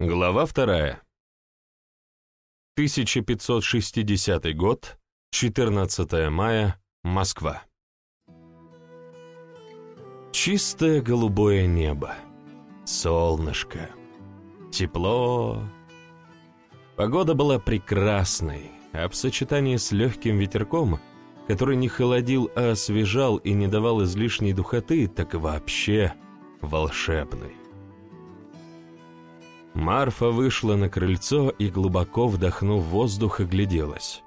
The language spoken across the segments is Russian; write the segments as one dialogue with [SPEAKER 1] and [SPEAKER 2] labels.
[SPEAKER 1] Глава вторая. 1560 год, 14 мая, Москва. Чистое голубое небо, солнышко, тепло. Погода была прекрасной, а в сочетании с легким ветерком, который не холодил, а освежал и не давал излишней духоты, так вообще волшебной. Марфа вышла на крыльцо и, глубоко вдохнув воздух, огляделась.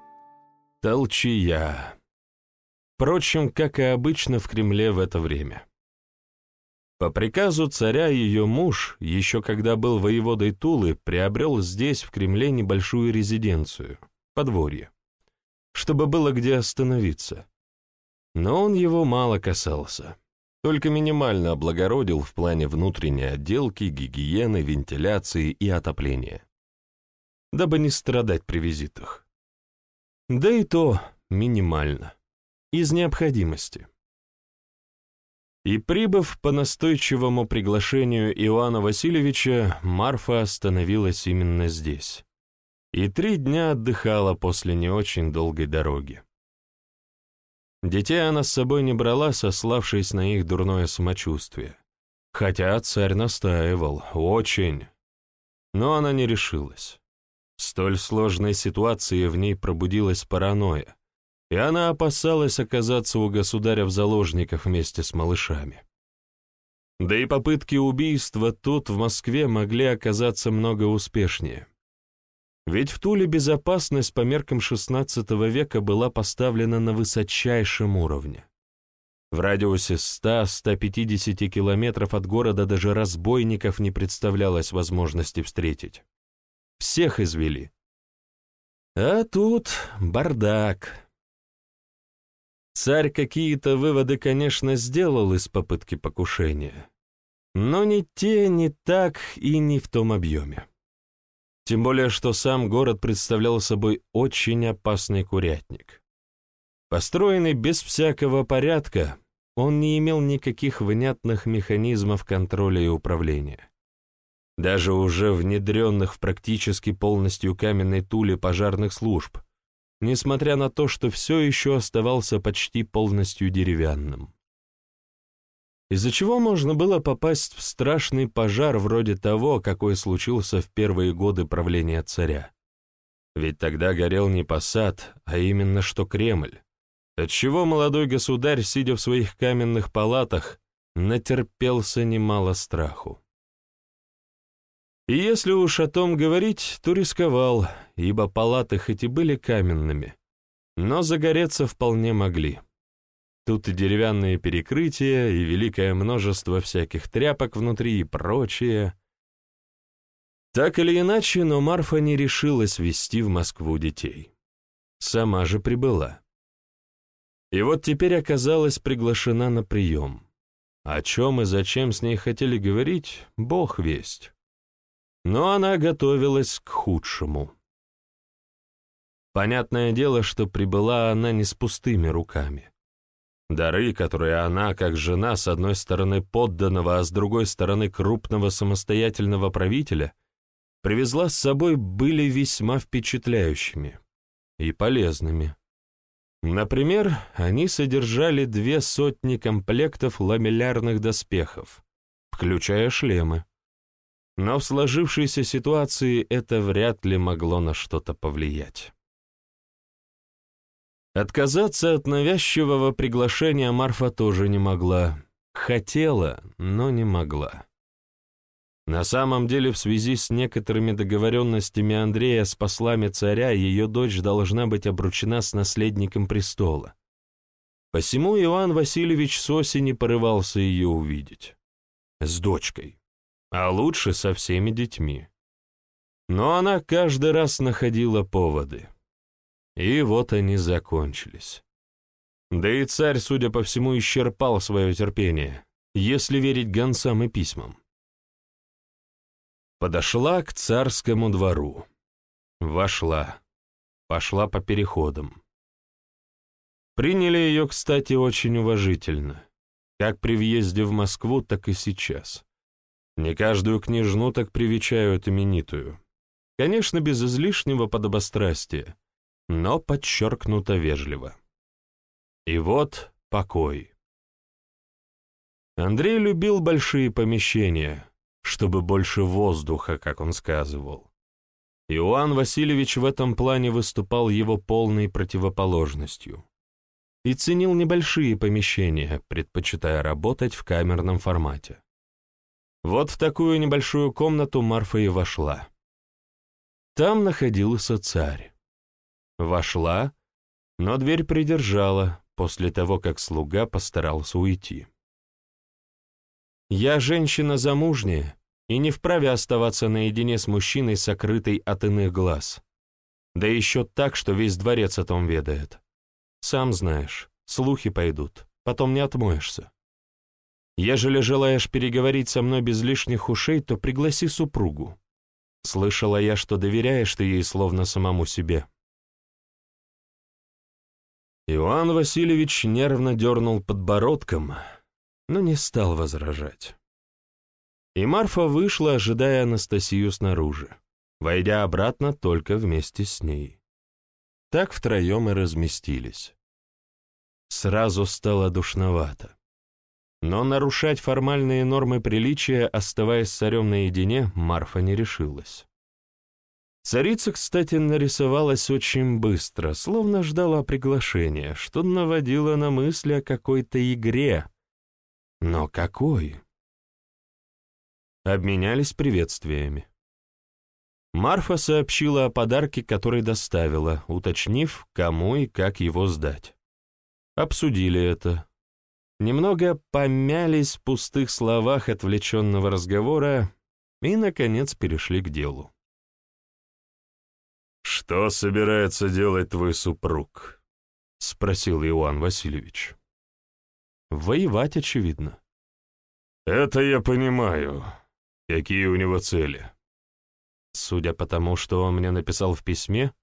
[SPEAKER 1] Толчия. Впрочем, как и обычно в Кремле в это время. По приказу царя ее муж, еще когда был воеводой Тулы, приобрел здесь, в Кремле, небольшую резиденцию, подворье, чтобы было где остановиться. Но он его мало касался только минимально облагородил в плане внутренней отделки, гигиены, вентиляции и отопления, дабы не страдать при визитах. Да и то минимально, из необходимости. И прибыв по настойчивому приглашению Иоанна Васильевича, Марфа остановилась именно здесь. И три дня отдыхала после не очень долгой дороги. Детей она с собой не брала, сославшись на их дурное самочувствие. Хотя царь настаивал, очень. Но она не решилась. В столь сложной ситуации в ней пробудилась паранойя, и она опасалась оказаться у государя в заложниках вместе с малышами. Да и попытки убийства тут, в Москве, могли оказаться много успешнее. Ведь в Туле безопасность по меркам XVI века была поставлена на высочайшем уровне. В радиусе 100-150 километров от города даже разбойников не представлялось возможности встретить. Всех извели. А тут бардак. Царь какие-то выводы, конечно, сделал из попытки покушения, но не те, не так и не в том объеме. Тем более, что сам город представлял собой очень опасный курятник. Построенный без всякого порядка, он не имел никаких внятных механизмов контроля и управления. Даже уже внедренных в практически полностью каменной туле пожарных служб, несмотря на то, что все еще оставался почти полностью деревянным из-за чего можно было попасть в страшный пожар вроде того, какой случился в первые годы правления царя. Ведь тогда горел не посад, а именно что Кремль, отчего молодой государь, сидя в своих каменных палатах, натерпелся немало страху. И если уж о том говорить, то рисковал, ибо палаты хоть и были каменными, но загореться вполне могли. Тут и деревянные перекрытия, и великое множество всяких тряпок внутри и прочее. Так или иначе, но Марфа не решилась вести в Москву детей. Сама же прибыла. И вот теперь оказалась приглашена на прием. О чем и зачем с ней хотели говорить, бог весть. Но она готовилась к худшему. Понятное дело, что прибыла она не с пустыми руками. Дары, которые она, как жена, с одной стороны подданного, а с другой стороны крупного самостоятельного правителя, привезла с собой, были весьма впечатляющими и полезными. Например, они содержали две сотни комплектов ламеллярных доспехов, включая шлемы. Но в сложившейся ситуации это вряд ли могло на что-то повлиять. Отказаться от навязчивого приглашения Марфа тоже не могла. Хотела, но не могла. На самом деле, в связи с некоторыми договоренностями Андрея с послами царя, ее дочь должна быть обручена с наследником престола. Посему Иоанн Васильевич с осени порывался ее увидеть. С дочкой. А лучше со всеми детьми. Но она каждый раз находила поводы. И вот они закончились. Да и царь, судя по всему, исчерпал свое терпение, если верить гонцам и письмам. Подошла к царскому двору. Вошла. Пошла по переходам. Приняли ее, кстати, очень уважительно. Как при въезде в Москву, так и сейчас. Не каждую княжну так привечают именитую. Конечно, без излишнего подобострастия, но подчеркнуто вежливо. И вот покой. Андрей любил большие помещения, чтобы больше воздуха, как он сказывал. Иоанн Васильевич в этом плане выступал его полной противоположностью и ценил небольшие помещения, предпочитая работать в камерном формате. Вот в такую небольшую комнату Марфа и вошла. Там находился царь. Вошла, но дверь придержала после того, как слуга постарался уйти. «Я женщина замужняя и не вправе оставаться наедине с мужчиной, сокрытой от иных глаз. Да еще так, что весь дворец о том ведает. Сам знаешь, слухи пойдут, потом не отмоешься. Ежели желаешь переговорить со мной без лишних ушей, то пригласи супругу. Слышала я, что доверяешь ты ей словно самому себе». Иоанн Васильевич нервно дернул подбородком, но не стал возражать. И Марфа вышла, ожидая Анастасию снаружи, войдя обратно только вместе с ней. Так втроем и разместились. Сразу стало душновато. Но нарушать формальные нормы приличия, оставаясь с царем наедине, Марфа не решилась. Царица, кстати, нарисовалась очень быстро, словно ждала приглашения, что наводило на мысли о какой-то игре. Но какой? Обменялись приветствиями. Марфа сообщила о подарке, который доставила, уточнив, кому и как его сдать. Обсудили это. Немного помялись в пустых словах отвлеченного разговора и, наконец, перешли к делу.
[SPEAKER 2] «Что собирается делать твой супруг?» — спросил Иоанн Васильевич.
[SPEAKER 1] «Воевать, очевидно».
[SPEAKER 2] «Это я понимаю. Какие у него цели?»
[SPEAKER 1] Судя по тому, что он мне написал в письме,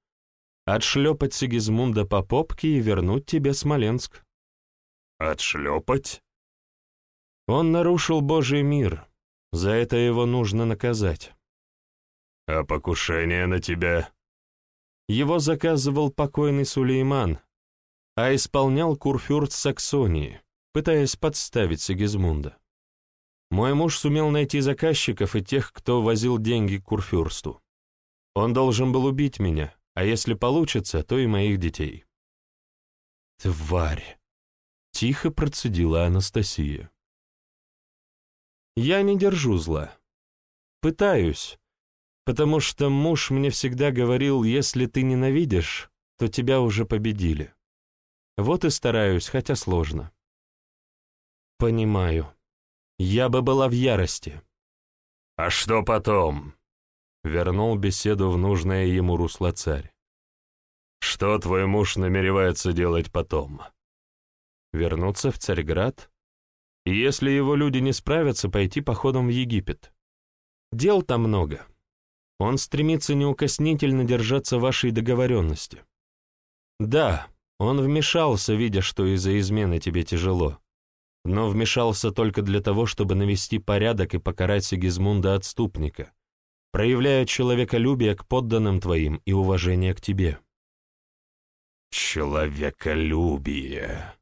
[SPEAKER 1] отшлепать Сигизмунда по попке и вернуть тебе Смоленск.
[SPEAKER 2] Отшлепать?
[SPEAKER 1] Он нарушил Божий мир. За это его нужно наказать.
[SPEAKER 2] А покушение на тебя?
[SPEAKER 1] Его заказывал покойный Сулейман, а исполнял курфюрт Саксонии, пытаясь подставить Сигизмунда. Мой муж сумел найти заказчиков и тех, кто возил деньги к курфюрсту. Он должен был убить меня, а если получится, то и моих детей. Тварь! Тихо процедила Анастасия. Я не держу зла. Пытаюсь, потому что муж мне всегда говорил, если ты ненавидишь, то тебя уже победили. Вот и стараюсь, хотя сложно. Понимаю. Я бы была в ярости.
[SPEAKER 2] А что потом? Вернул беседу в нужное ему русло царь. Что твой муж намеревается делать потом?
[SPEAKER 1] вернуться в Царьград, и если его люди не справятся, пойти походом в Египет. Дел там много. Он стремится неукоснительно держаться вашей договоренности. Да, он вмешался, видя, что из-за измены тебе тяжело, но вмешался только для того, чтобы навести порядок и покарать Сигизмунда-отступника, проявляя человеколюбие к подданным твоим и уважение к тебе.
[SPEAKER 2] «Человеколюбие»,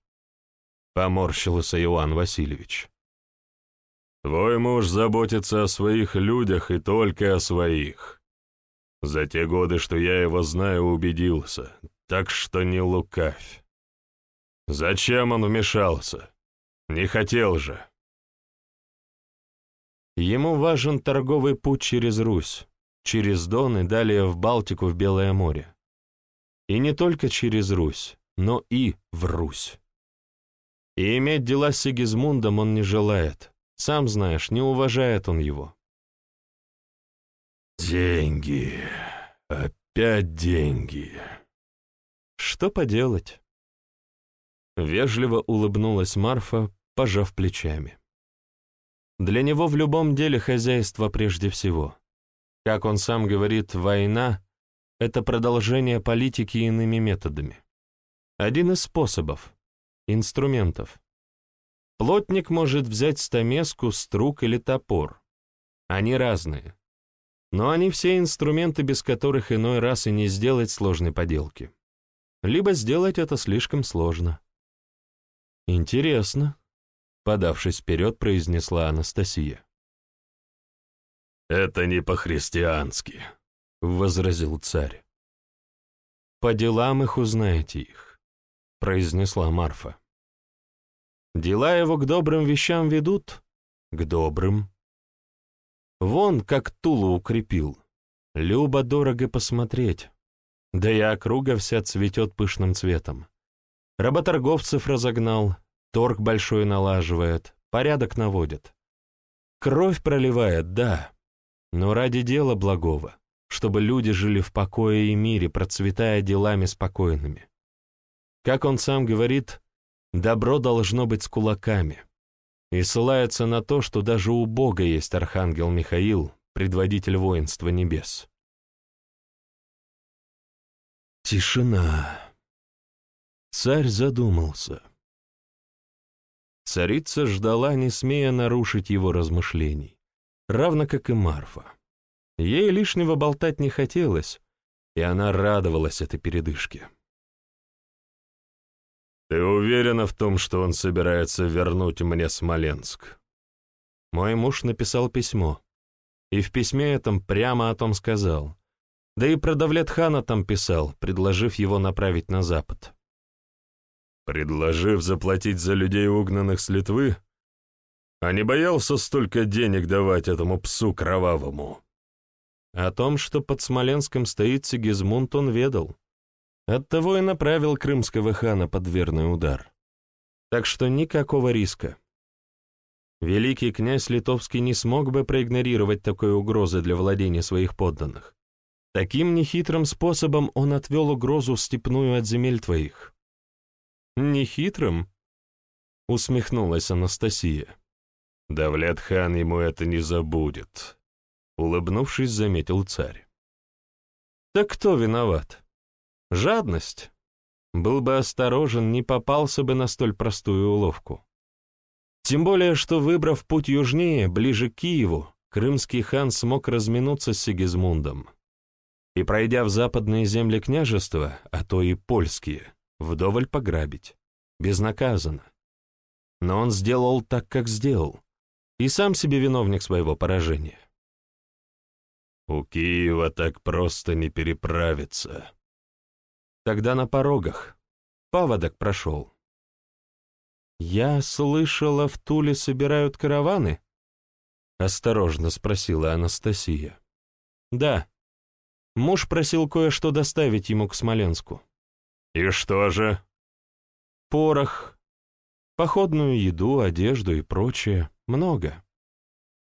[SPEAKER 1] Поморщился Иоанн Васильевич.
[SPEAKER 2] «Твой муж заботится о своих людях и только о своих. За те годы, что я его знаю, убедился, так что не лукавь. Зачем он вмешался? Не хотел же».
[SPEAKER 1] Ему важен торговый путь через Русь, через Дон и далее в Балтику в Белое море. И не только через Русь, но и в Русь. И иметь дела с Сигизмундом он не желает. Сам знаешь, не уважает он его.
[SPEAKER 2] Деньги. Опять деньги.
[SPEAKER 1] Что поделать? Вежливо улыбнулась Марфа, пожав плечами. Для него в любом деле хозяйство прежде всего. Как он сам говорит, война — это продолжение политики иными методами. Один из способов инструментов. Плотник может взять стамеску, струк или топор. Они разные. Но они все инструменты, без которых иной раз и не сделать сложной поделки. Либо сделать это слишком сложно. «Интересно», — подавшись вперед, произнесла Анастасия.
[SPEAKER 2] «Это не по-христиански», — возразил царь.
[SPEAKER 1] «По делам их узнаете их», — произнесла Марфа. «Дела его к добрым вещам ведут?» «К добрым». Вон как Тулу укрепил. Любо-дорого посмотреть. Да и округа вся цветет пышным цветом. Работорговцев разогнал, торг большой налаживает, порядок наводит. Кровь проливает, да, но ради дела благого, чтобы люди жили в покое и мире, процветая делами спокойными. Как он сам говорит, добро должно быть с кулаками, и ссылается на то, что даже у Бога есть архангел Михаил, предводитель воинства небес. Тишина. Царь задумался. Царица ждала, не смея нарушить его размышлений, равно как и Марфа. Ей лишнего болтать не хотелось, и она радовалась этой передышке.
[SPEAKER 2] «Ты уверена в том, что он собирается вернуть мне Смоленск?»
[SPEAKER 1] Мой муж написал письмо, и в письме этом прямо о том сказал. Да и про Давлетхана там писал, предложив его направить на запад.
[SPEAKER 2] Предложив заплатить за людей, угнанных с Литвы? А не боялся столько денег давать этому псу кровавому?
[SPEAKER 1] О том, что под Смоленском стоит Сигизмунд, он ведал. Оттого и направил крымского хана под верный удар. Так что никакого риска. Великий князь Литовский не смог бы проигнорировать такой угрозы для владения своих подданных. Таким нехитрым способом он отвел угрозу степную от земель твоих. «Нехитрым?» — усмехнулась Анастасия.
[SPEAKER 2] «Давлет-хан ему это не забудет», — улыбнувшись, заметил царь.
[SPEAKER 1] «Так кто виноват? Жадность? Был бы осторожен, не попался бы на столь простую уловку. Тем более, что, выбрав путь южнее, ближе к Киеву, крымский хан смог разминуться с Сигизмундом. И, пройдя в западные земли княжества, а то и польские, вдоволь пограбить, безнаказанно. Но он сделал так, как сделал, и сам себе виновник своего поражения.
[SPEAKER 2] У Киева так просто не переправиться.
[SPEAKER 1] Тогда на порогах. Паводок прошел. «Я слышала, в Туле собирают караваны?» — осторожно спросила Анастасия. «Да. Муж просил кое-что доставить ему к Смоленску.
[SPEAKER 2] «И что же?»
[SPEAKER 1] «Порох, походную еду, одежду и прочее. Много.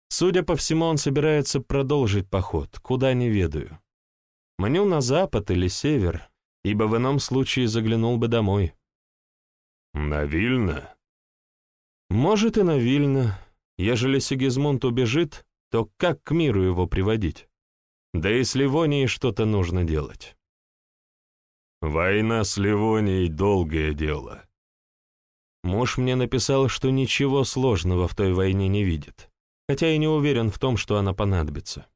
[SPEAKER 1] Судя по всему, он собирается продолжить поход, куда не ведаю. Мню на запад или север, ибо в ином случае заглянул бы домой».
[SPEAKER 2] «На Вильно?»
[SPEAKER 1] «Может, и на Вильно. Ежели Сигизмунд убежит, то как к миру его приводить? Да и с Ливонией что-то нужно делать».
[SPEAKER 2] Война с Ливонией — долгое дело.
[SPEAKER 1] Муж мне написал, что ничего сложного в той войне не видит, хотя и не уверен в том, что она понадобится.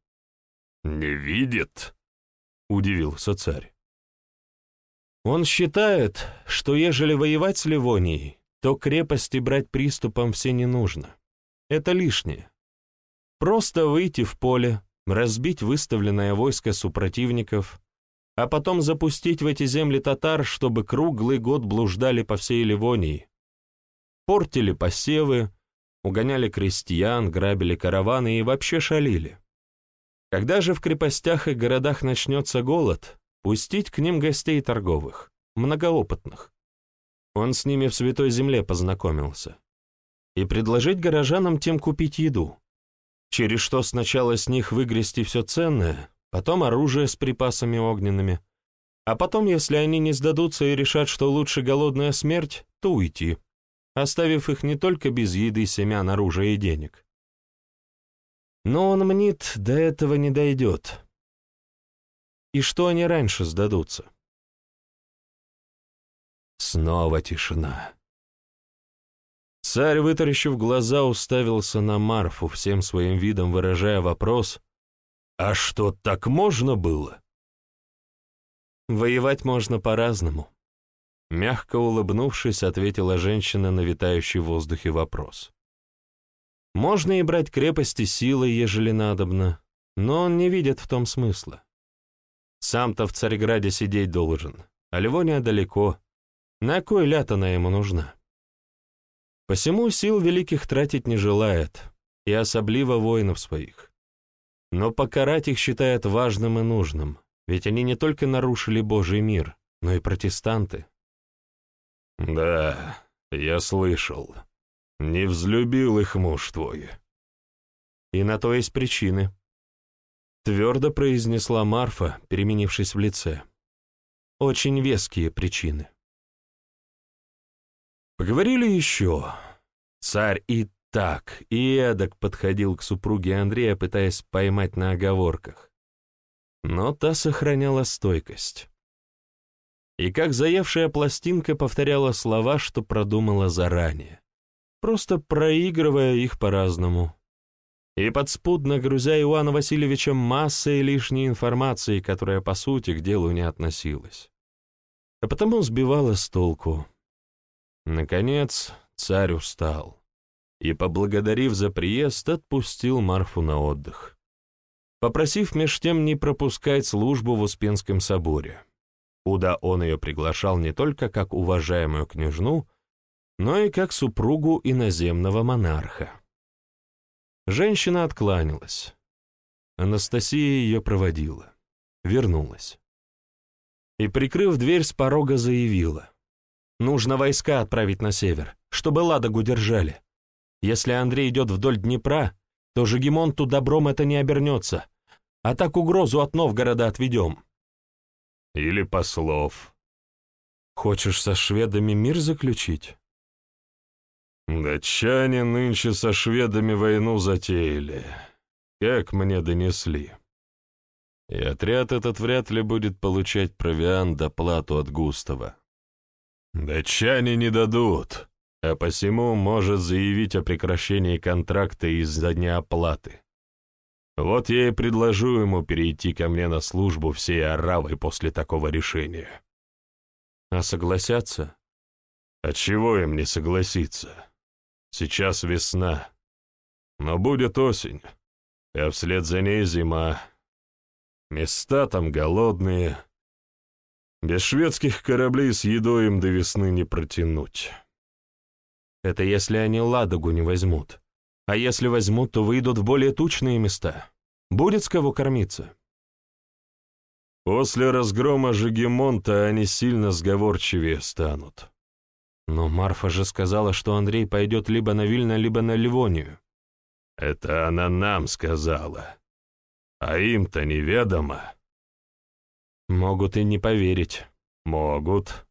[SPEAKER 2] «Не видит?» — удивился царь.
[SPEAKER 1] Он считает, что ежели воевать с Ливонией, то крепости брать приступом все не нужно. Это лишнее. Просто выйти в поле, разбить выставленное войско супротивников, а потом запустить в эти земли татар, чтобы круглый год блуждали по всей Ливонии. Портили посевы, угоняли крестьян, грабили караваны и вообще шалили. Когда же в крепостях и городах начнется голод, пустить к ним гостей торговых, многоопытных. Он с ними в Святой Земле познакомился. И предложить горожанам тем купить еду, через что сначала с них выгрести все ценное, потом оружие с припасами огненными, а потом, если они не сдадутся и решат, что лучше голодная смерть, то уйти, оставив их не только без еды, семян, оружия и денег. Но он мнит, до этого не дойдет. И что они раньше сдадутся?
[SPEAKER 2] Снова тишина.
[SPEAKER 1] Царь, вытаращив глаза, уставился на Марфу, всем своим видом выражая вопрос «А что, так можно было?» «Воевать можно по-разному», — мягко улыбнувшись, ответила женщина на витающий в воздухе вопрос. «Можно и брать крепости силой, ежели надобно, но он не видит в том смысла. Сам-то в Царьграде сидеть должен, а Ливония далеко. На кой ляд она ему нужна?» Посему сил великих тратить не желает, и особливо воинов своих. Но покарать их считает важным и нужным, ведь они не только нарушили Божий мир, но и протестанты.
[SPEAKER 2] «Да, я слышал. Не взлюбил их муж твой».
[SPEAKER 1] «И на то есть причины», — твердо произнесла Марфа, переменившись в лице. «Очень веские причины». Поговорили еще. Царь и так, и эдак подходил к супруге Андрея, пытаясь поймать на оговорках. Но та сохраняла стойкость. И как заевшая пластинка повторяла слова, что продумала заранее, просто проигрывая их по-разному. И подспудно грузя Иоанна Васильевича массой лишней информации, которая, по сути, к делу не относилась. А потому сбивала с толку. Наконец, царь устал и, поблагодарив за приезд, отпустил Марфу на отдых, попросив меж тем не пропускать службу в Успенском соборе, куда он ее приглашал не только как уважаемую княжну, но и как супругу иноземного монарха. Женщина откланялась. Анастасия ее проводила. Вернулась. И, прикрыв дверь с порога, заявила. Нужно войска отправить на север, чтобы Ладогу держали. Если Андрей идет вдоль Днепра, то Жегемонту добром это не обернется, а так угрозу от Новгорода отведем.
[SPEAKER 2] Или послов.
[SPEAKER 1] Хочешь со шведами мир заключить?
[SPEAKER 2] Датчане нынче со шведами войну затеяли, как мне донесли. И отряд этот вряд ли будет получать провиант доплату от Густава. Датчане не дадут, а посему может заявить о прекращении контракта из-за неоплаты. Вот я и предложу ему перейти ко мне на службу всей Аравой после такого решения.
[SPEAKER 1] А согласятся?
[SPEAKER 2] Отчего им не согласиться? Сейчас весна, но будет осень, а вслед за ней зима. Места там голодные, без шведских кораблей с едой им до весны не протянуть.
[SPEAKER 1] Это если они Ладогу не возьмут. А если возьмут, то выйдут в более тучные места. Будет с кого кормиться.
[SPEAKER 2] После разгрома Жегемонта они сильно сговорчивее станут.
[SPEAKER 1] Но Марфа же сказала, что Андрей пойдет либо на Вильно, либо на Ливонию.
[SPEAKER 2] Это она нам сказала. А им-то неведомо.
[SPEAKER 1] Могут и не поверить.
[SPEAKER 2] Могут.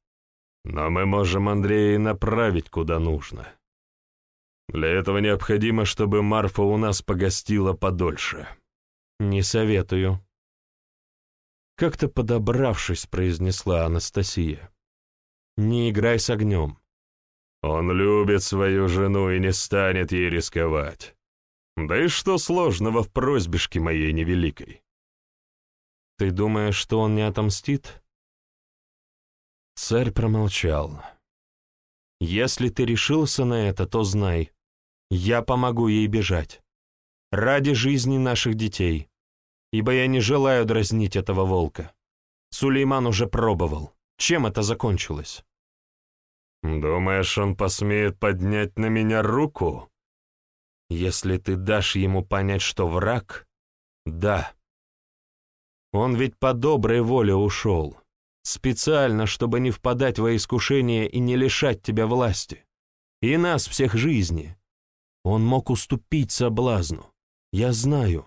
[SPEAKER 2] Но мы можем Андрея направить куда нужно. Для этого необходимо, чтобы Марфа у нас погостила подольше.
[SPEAKER 1] Не советую. Как-то подобравшись, произнесла Анастасия. Не играй с огнем.
[SPEAKER 2] Он любит свою жену и не станет ей рисковать. Да и что сложного в просьбешке моей невеликой?
[SPEAKER 1] Ты думаешь, что он не отомстит? Царь промолчал. Если ты решился на это, то знай, я помогу ей бежать. Ради жизни наших детей. Ибо я не желаю дразнить этого волка. Сулейман уже пробовал. Чем это закончилось?
[SPEAKER 2] Думаешь, он посмеет поднять на меня руку?
[SPEAKER 1] Если ты дашь ему понять, что враг, да. Он ведь по доброй воле ушел. Специально, чтобы не впадать во искушение и не лишать тебя власти. И нас всех жизни. Он мог уступить соблазну. Я знаю.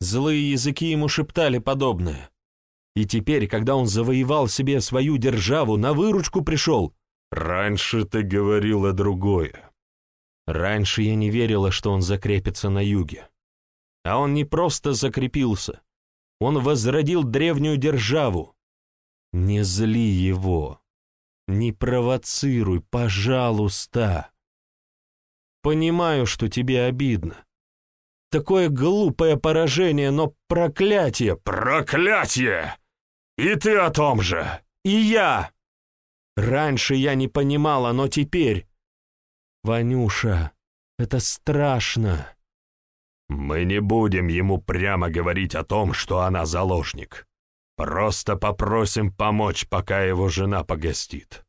[SPEAKER 1] Злые языки ему шептали подобное. И теперь, когда он завоевал себе свою державу, на выручку пришел.
[SPEAKER 2] Раньше ты говорила другое.
[SPEAKER 1] Раньше я не верила, что он закрепится на юге. А он не просто закрепился. Он возродил древнюю державу. Не зли его. Не провоцируй, пожалуйста. Понимаю, что тебе обидно. Такое глупое поражение, но проклятие,
[SPEAKER 2] проклятие! И ты о том же!
[SPEAKER 1] И я! Раньше я не понимала, но теперь... Ванюша, это страшно.
[SPEAKER 2] Мы не будем ему прямо говорить о том, что она заложник. Просто попросим помочь, пока его жена погостит.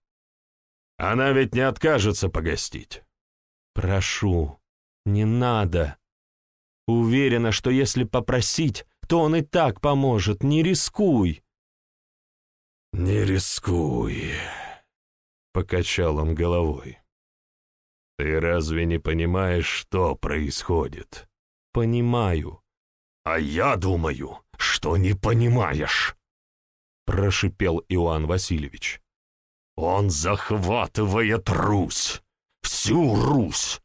[SPEAKER 2] Она ведь не откажется погостить.
[SPEAKER 1] Прошу, не надо. Уверена, что если попросить, то он и так поможет. Не рискуй.
[SPEAKER 2] Не рискуй, покачал он головой. Ты разве не понимаешь, что происходит?
[SPEAKER 1] Понимаю.
[SPEAKER 2] А я думаю, что не понимаешь, прошипел Иоанн Васильевич. Он захватывает Русь, всю Русь.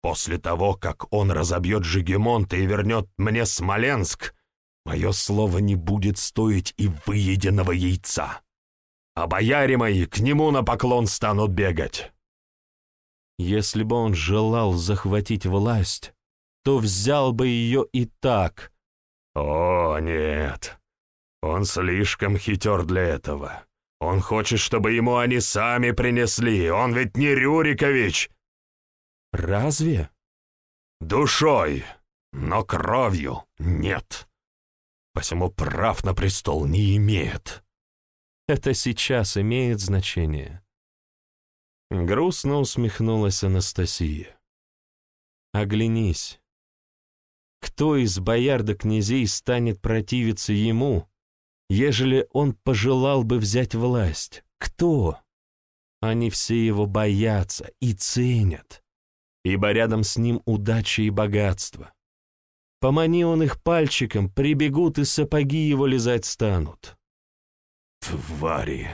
[SPEAKER 2] После того, как он разобьет Жигемонта и вернет мне Смоленск, мое слово не будет стоить и выеденного яйца. А бояре мои к нему на поклон станут бегать.
[SPEAKER 1] Если бы он желал захватить власть, то взял бы ее и так.
[SPEAKER 2] О, нет, он слишком хитер для этого. Он хочет, чтобы ему они сами принесли. Он ведь не Рюрикович.
[SPEAKER 1] Разве?
[SPEAKER 2] Душой, но кровью нет. Посему прав на престол не имеет.
[SPEAKER 1] Это сейчас имеет значение. Грустно усмехнулась Анастасия. Оглянись. Кто из бояр до князей станет противиться ему, ежели он пожелал бы взять власть? Кто? Они все его боятся и ценят, ибо рядом с ним удача и богатство. Помани он их пальчиком, прибегут и сапоги его лизать станут.
[SPEAKER 2] Твари!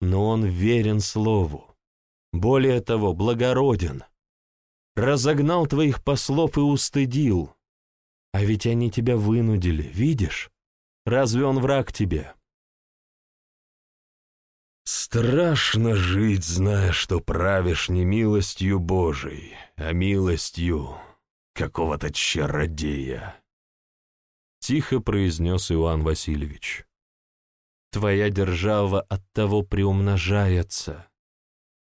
[SPEAKER 1] Но он верен слову. Более того, благороден. Разогнал твоих послов и устыдил. А ведь они тебя вынудили, видишь? Разве он враг тебе?
[SPEAKER 2] Страшно жить, зная, что правишь не милостью Божией, а милостью какого-то чародея.
[SPEAKER 1] Тихо произнес Иоанн Васильевич. Твоя держава от того приумножается.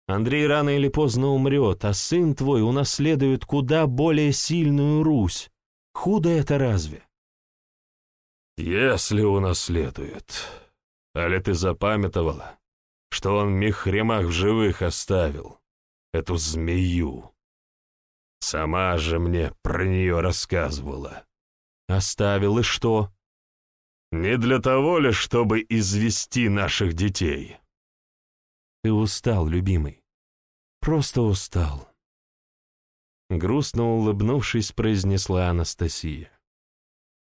[SPEAKER 1] Андрей рано или поздно умрет, а сын твой унаследует куда более сильную Русь. Худо это разве?
[SPEAKER 2] Если унаследует. Али ты запамятовала, что он Михремах в живых оставил, эту змею? Сама же мне про нее рассказывала.
[SPEAKER 1] Оставил и что?
[SPEAKER 2] Не для того ли, чтобы извести наших детей?
[SPEAKER 1] Ты устал, любимый. Просто устал. Грустно улыбнувшись, произнесла Анастасия.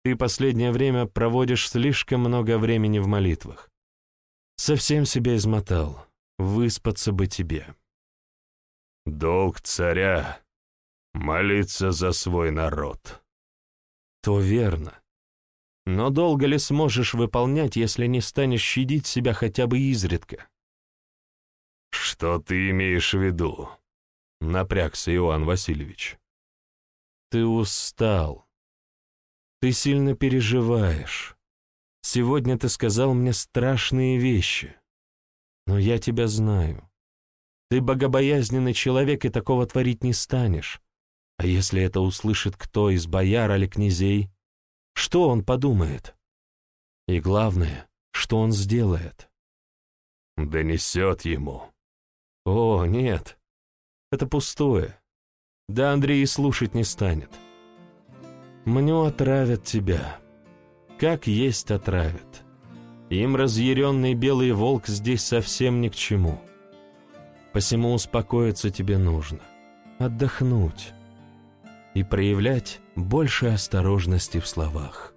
[SPEAKER 1] Ты последнее время проводишь слишком много времени в молитвах. Совсем себя измотал. Выспаться бы тебе.
[SPEAKER 2] Долг царя — молиться за свой народ.
[SPEAKER 1] То верно. Но долго ли сможешь выполнять, если не станешь щадить себя хотя бы изредка?
[SPEAKER 2] Что ты имеешь в виду? Напрягся Иоанн Васильевич.
[SPEAKER 1] Ты устал. Ты сильно переживаешь. Сегодня ты сказал мне страшные вещи. Но я тебя знаю. Ты богобоязненный человек и такого творить не станешь. А если это услышит кто из бояр или князей, что он подумает? И главное, что он сделает?
[SPEAKER 2] Донесет ему.
[SPEAKER 1] О, нет, это пустое. Да Андрей и слушать не станет. Мню отравят тебя. Как есть отравят. Им разъяренный белый волк здесь совсем ни к чему. Посему успокоиться тебе нужно. Отдохнуть. И проявлять больше осторожности в словах.